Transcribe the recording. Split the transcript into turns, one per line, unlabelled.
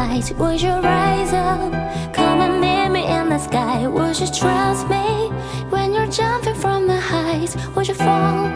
all would you rise up? Come and meet me in the sky. Would you trust me when you're jumping from the heights? Would you fall